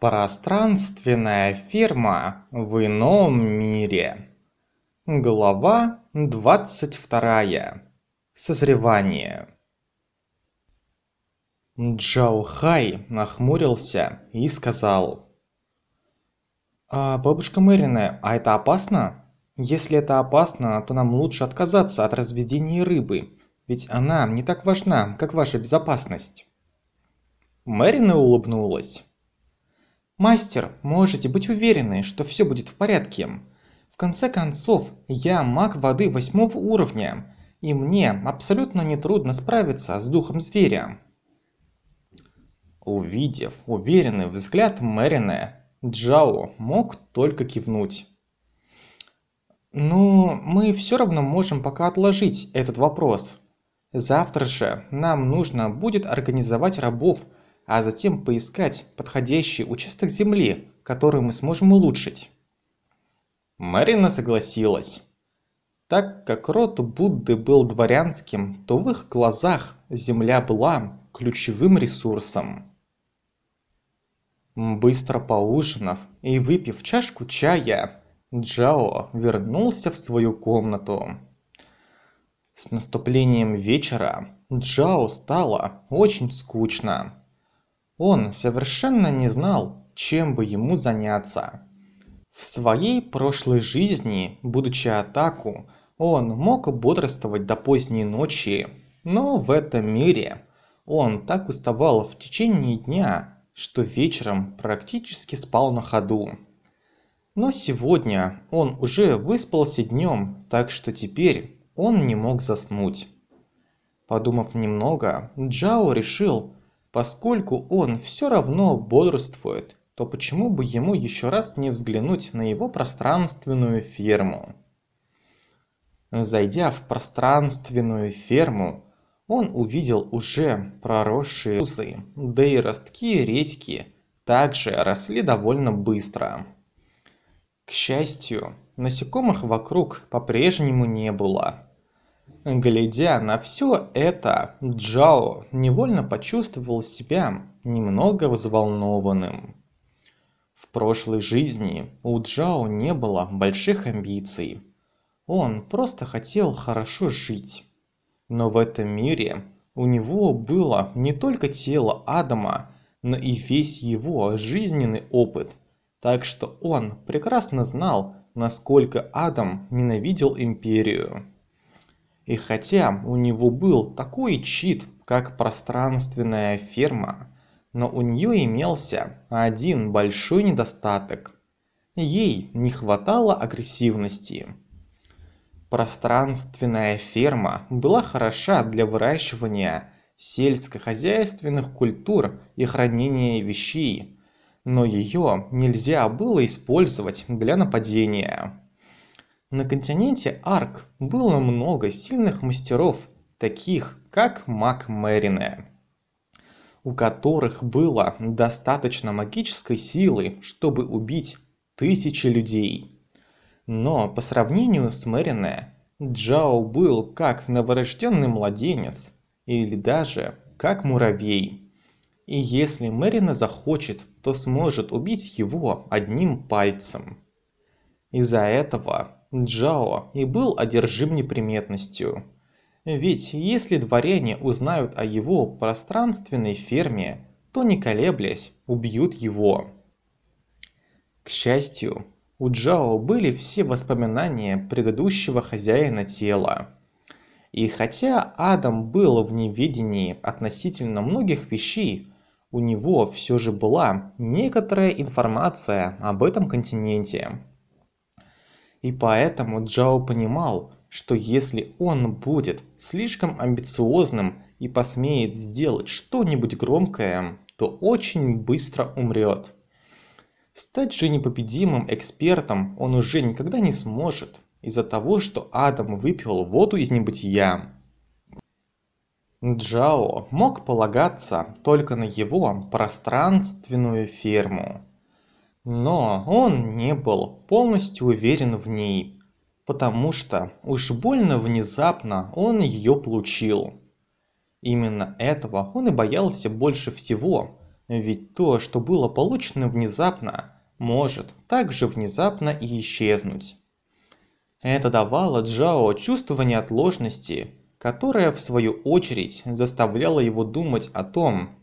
Пространственная ферма в ином мире. Глава двадцать вторая. Созревание. Джао Хай нахмурился и сказал. «А, бабушка Мэрина, а это опасно? Если это опасно, то нам лучше отказаться от разведения рыбы, ведь она не так важна, как ваша безопасность». Мэрина улыбнулась. «Мастер, можете быть уверены, что все будет в порядке. В конце концов, я маг воды восьмого уровня, и мне абсолютно нетрудно справиться с духом зверя». Увидев уверенный взгляд Мэрина, Джао мог только кивнуть. «Ну, мы все равно можем пока отложить этот вопрос. Завтра же нам нужно будет организовать рабов а затем поискать подходящий участок земли, который мы сможем улучшить. Марина согласилась. Так как род Будды был дворянским, то в их глазах земля была ключевым ресурсом. Быстро поужинав и выпив чашку чая, Джао вернулся в свою комнату. С наступлением вечера Джао стало очень скучно он совершенно не знал чем бы ему заняться. В своей прошлой жизни будучи атаку он мог бодрствовать до поздней ночи но в этом мире он так уставал в течение дня что вечером практически спал на ходу. Но сегодня он уже выспался днем так что теперь он не мог заснуть. Подумав немного джао решил поскольку он все равно бодрствует то почему бы ему еще раз не взглянуть на его пространственную ферму? Зайдя в пространственную ферму он увидел уже проросшие кузы да и ростки редьки также росли довольно быстро. К счастью насекомых вокруг по-прежнему не было Глядя на все это, Джао невольно почувствовал себя немного взволнованным. В прошлой жизни у Джао не было больших амбиций. Он просто хотел хорошо жить. Но в этом мире у него было не только тело Адама, но и весь его жизненный опыт. Так что он прекрасно знал, насколько Адам ненавидел Империю. И хотя у него был такой чит, как пространственная ферма, но у нее имелся один большой недостаток. Ей не хватало агрессивности. Пространственная ферма была хороша для выращивания сельскохозяйственных культур и хранения вещей, но ее нельзя было использовать для нападения на континенте арк было много сильных мастеров таких как маг мерине у которых было достаточно магической силы чтобы убить тысячи людей. Но по сравнению с мерине джао был как новорожденный младенец или даже как муравей. И если мерина захочет то сможет убить его одним пальцем. Из-за этого Джао и был одержим неприметностью. Ведь если дворяне узнают о его пространственной ферме, то не колеблясь, убьют его. К счастью, у Джао были все воспоминания предыдущего хозяина тела. И хотя Адам был в неведении относительно многих вещей, у него все же была некоторая информация об этом континенте и поэтому джао понимал что если он будет слишком амбициозным и посмеет сделать что-нибудь громкое то очень быстро умрет. Стать же непобедимым экспертом он уже никогда не сможет из-за того что адам выпил воду из небытия. Джао мог полагаться только на его пространственную ферму но он не был полностью уверен в ней потому что уж больно внезапно он ее получил именно этого он и боялся больше всего ведь то, что было получено внезапно, может также внезапно и исчезнуть. Это давало Джао чувство неотложности, которое в свою очередь заставляло его думать о том,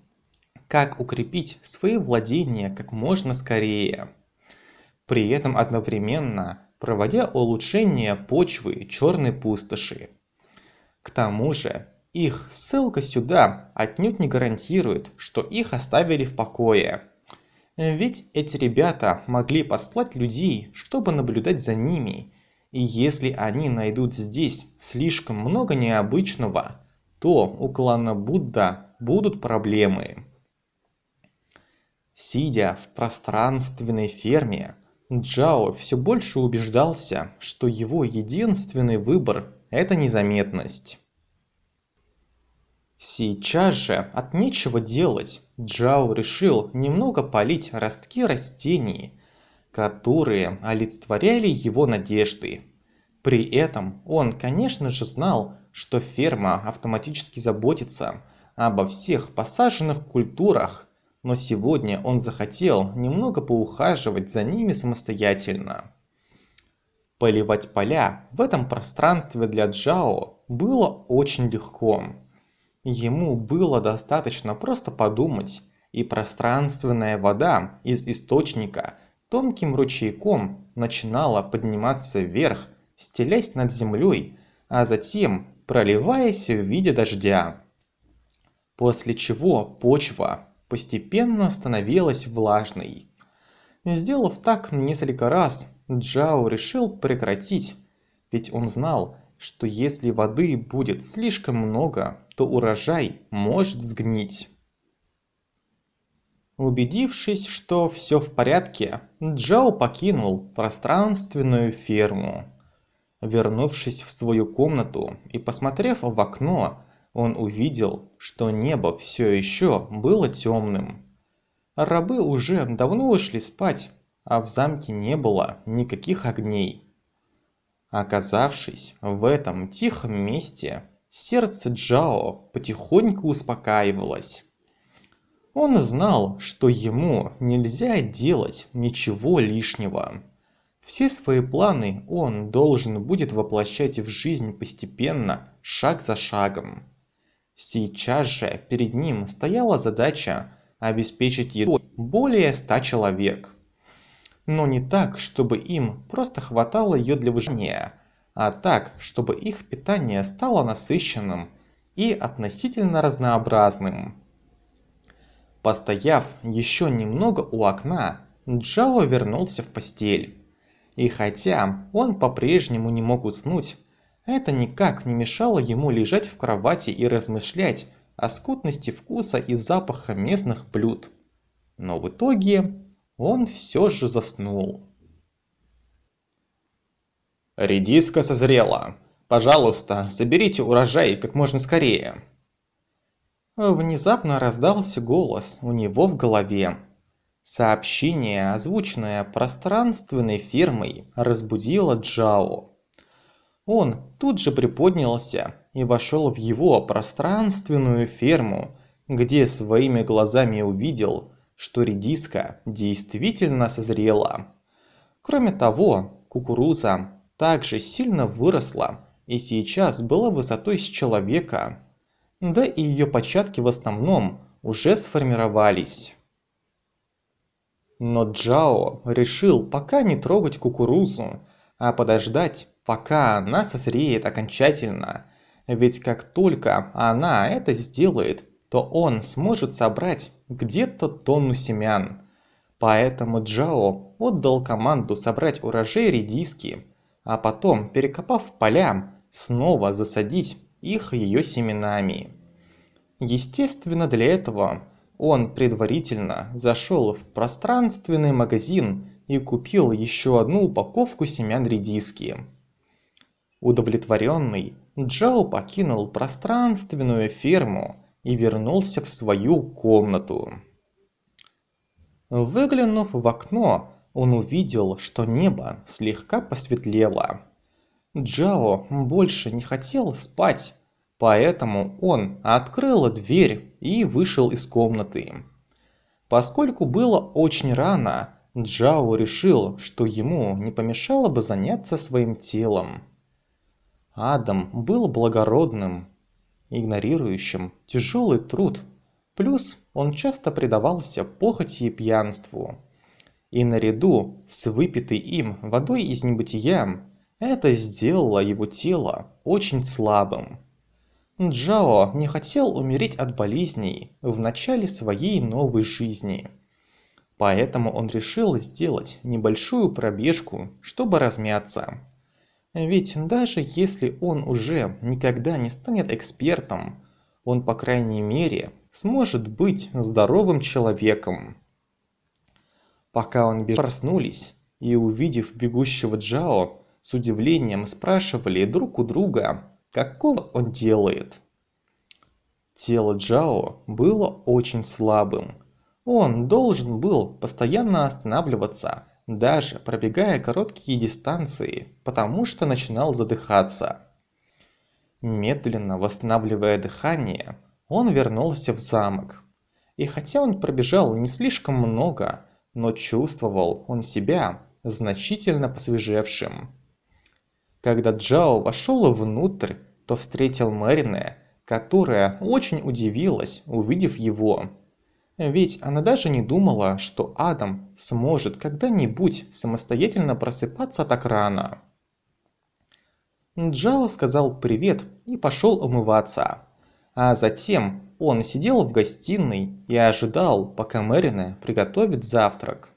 как укрепить свои владения как можно скорее. При этом одновременно проводя улучшение почвы черной пустоши. К тому же, их ссылка сюда отнюдь не гарантирует, что их оставили в покое. Ведь эти ребята могли послать людей, чтобы наблюдать за ними, и если они найдут здесь слишком много необычного, то у клана Будда будут проблемы. Сидя в пространственной ферме, Джао все больше убеждался, что его единственный выбор – это незаметность. Сейчас же от нечего делать Джао решил немного полить ростки растений, которые олицетворяли его надежды. При этом он, конечно же, знал, что ферма автоматически заботится обо всех посаженных культурах но сегодня он захотел немного поухаживать за ними самостоятельно. Поливать поля в этом пространстве для Джао было очень легко. Ему было достаточно просто подумать, и пространственная вода из источника тонким ручейком начинала подниматься вверх, стелясь над землей, а затем проливаясь в виде дождя. После чего почва постепенно становилась влажной. Сделав так несколько раз, Джао решил прекратить, ведь он знал, что если воды будет слишком много, то урожай может сгнить. Убедившись, что все в порядке, Джао покинул пространственную ферму. Вернувшись в свою комнату и посмотрев в окно, он увидел, что небо все еще было темным. Рабы уже давно ушли спать, а в замке не было никаких огней. Оказавшись в этом тихом месте, сердце Джао потихоньку успокаивалось. Он знал, что ему нельзя делать ничего лишнего. Все свои планы он должен будет воплощать в жизнь постепенно, шаг за шагом. Сейчас же перед ним стояла задача обеспечить еду более ста человек. Но не так, чтобы им просто хватало ее для выживания, а так, чтобы их питание стало насыщенным и относительно разнообразным. Постояв еще немного у окна, Джао вернулся в постель. И хотя он по-прежнему не мог уснуть, это никак не мешало ему лежать в кровати и размышлять о скудности вкуса и запаха местных блюд. Но в итоге он все же заснул. Редиска созрела. Пожалуйста, соберите урожай как можно скорее. Внезапно раздался голос у него в голове. Сообщение, озвученное пространственной фирмой, разбудило Джао. Он тут же приподнялся и вошел в его пространственную ферму, где своими глазами увидел, что редиска действительно созрела. Кроме того, кукуруза также сильно выросла и сейчас была высотой с человека. Да и ее початки в основном уже сформировались. Но Джао решил пока не трогать кукурузу, а подождать, пока она созреет окончательно. Ведь как только она это сделает, то он сможет собрать где-то тонну семян. Поэтому Джао отдал команду собрать урожай редиски, а потом, перекопав поля, снова засадить их ее семенами. Естественно, для этого он предварительно зашел в пространственный магазин и купил еще одну упаковку семян редиски. Удовлетворенный, Джао покинул пространственную ферму и вернулся в свою комнату. Выглянув в окно, он увидел, что небо слегка посветлело. Джао больше не хотел спать, поэтому он открыл дверь и вышел из комнаты. Поскольку было очень рано, Джао решил, что ему не помешало бы заняться своим телом. Адам был благородным, игнорирующим тяжелый труд, плюс он часто предавался похоти и пьянству. И наряду с выпитой им водой из небытия это сделало его тело очень слабым. Джао не хотел умереть от болезней в начале своей новой жизни. Поэтому он решил сделать небольшую пробежку, чтобы размяться. Ведь даже если он уже никогда не станет экспертом, он по крайней мере сможет быть здоровым человеком. Пока он бежал, проснулись и увидев бегущего Джао, с удивлением спрашивали друг у друга, какого он делает. Тело Джао было очень слабым. Он должен был постоянно останавливаться, даже пробегая короткие дистанции, потому что начинал задыхаться. Медленно восстанавливая дыхание, он вернулся в замок. И хотя он пробежал не слишком много, но чувствовал он себя значительно посвежевшим. Когда Джао вошел внутрь, то встретил Мэрине, которая очень удивилась, увидев его. Ведь она даже не думала, что Адам сможет когда-нибудь самостоятельно просыпаться так рано. Джао сказал привет и пошел умываться. А затем он сидел в гостиной и ожидал, пока Мэрине приготовит завтрак.